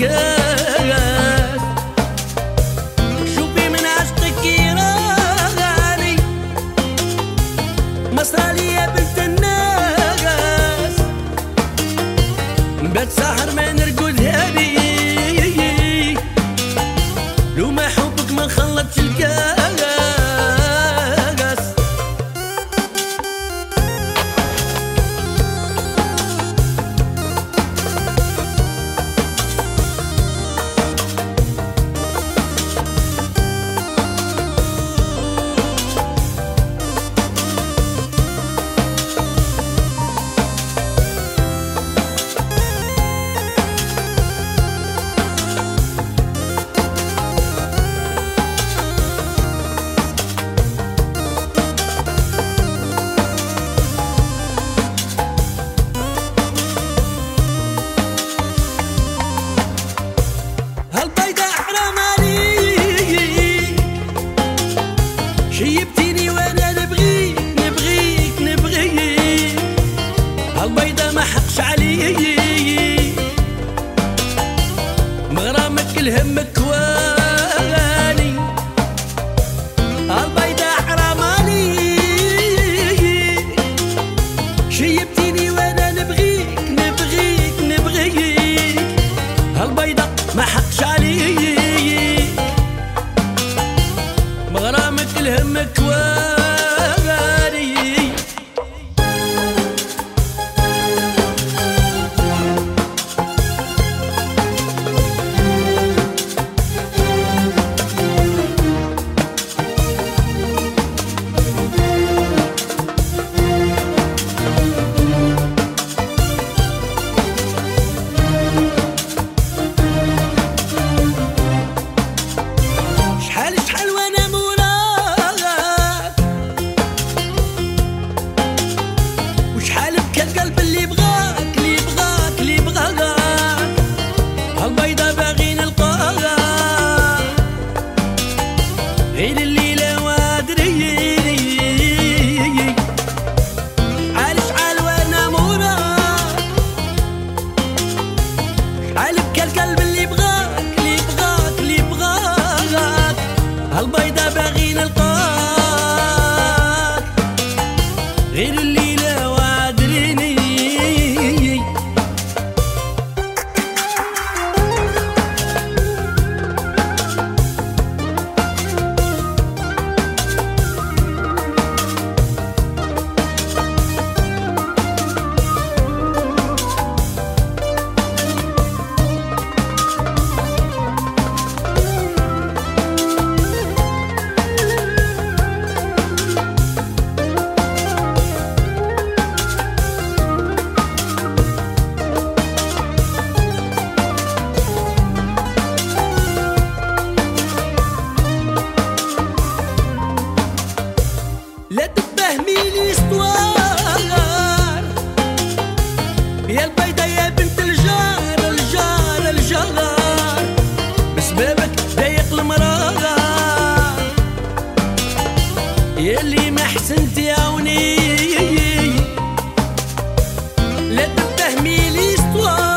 good. البيضة. ما حقش حسنت يا وني لا تفهمي لي سطوار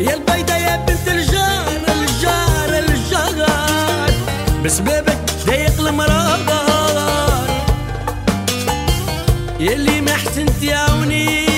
يا البيضة يا بنت الجار الجار الجار بسببك ضيق المرار يلي ما حسنت يا وني